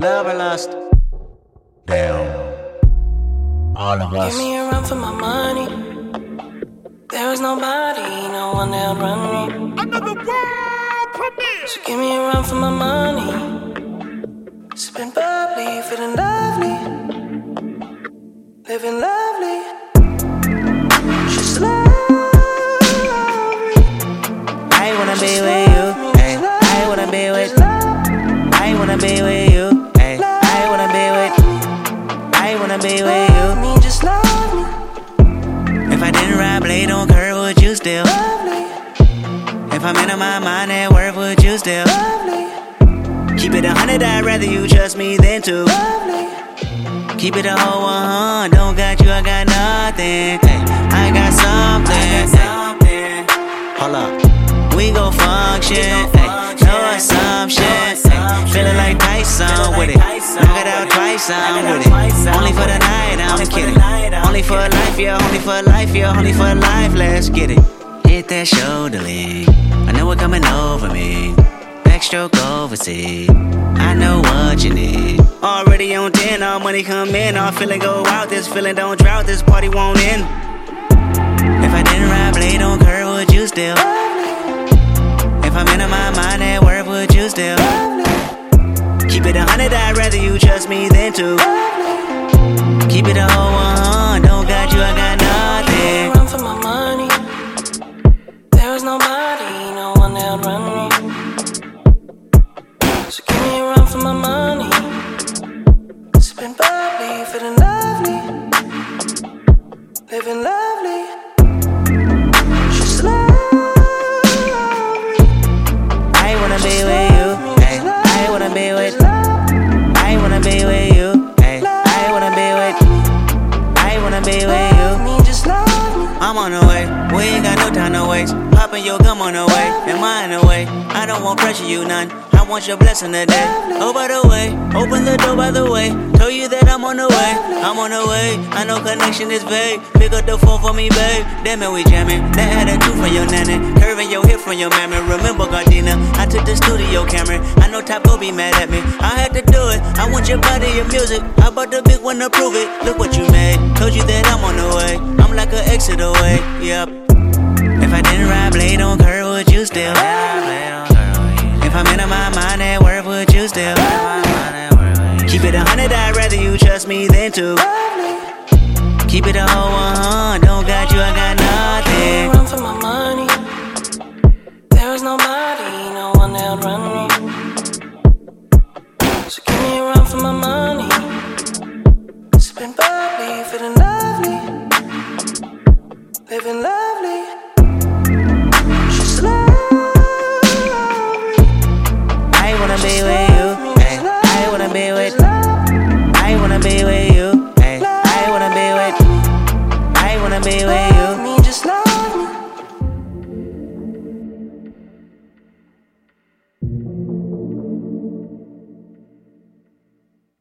Love or lust? Damn. All of us. Give me a run for my money. There is nobody, no one that'll run me. Another world premiere. So give me a run for my money. Sipping bubbly, feeling lovely. Living lovely. She's lovely. I wanna be with you. Hey, I wanna be with. I wanna be with curve, would you still? If I'm in my mind at work, would you still? lovely, Keep it a hundred, I'd rather you trust me than to. lovely. Keep it a whole one, don't got you, I got nothing. Hey, I got something. Hey, hold up, we gon' function. Hey, no assumption. Hey, feeling like Tyson with it. Knock it out twice, I'm with it. Only for the night, I'm kidding. Only for life, yeah, only for life, yeah, only for life. Let's get it. Hit that shoulder lean. I know it coming over me. Backstroke overseas. I know what you need. Already on 10, all money come in. All feeling go out. This feeling don't drought. This party won't end. If I didn't ride blade on curve, would you still? If I'm in my mind at work, would you still? Keep it a hundred, I'd rather you trust me than to. Keep it a whole one, nobody, no one that'll run me. So give me a run for my money. Sipping bubbly, feeling lovely, living lovely. She's lovely. I wanna be with I'm on the way, we ain't got no time to waste. Popping your gum on the way, and mine away. I don't want pressure, you none. I want your blessing today. Oh, by the way, open the door by the way. Told you that I'm on the way, I'm on the way. I know connection is vague. Pick up the phone for me, babe. Damn it, we jamming. That had a two from your nanny. Curving your hip from your mammy. Remember, Gardena, I took the studio camera. I know go be mad at me. I had to do it. I want your body, your music. I bought the big one to prove it. Look what you made. Told you that I'm on the way. I'm like an exit away. Yep. If I didn't ride blade on curve, would you still? have? If I'm in my mind at work, would you still? have? Keep it a hundred, I'd rather you trust me than to. Keep it a whole one, don't got Living life.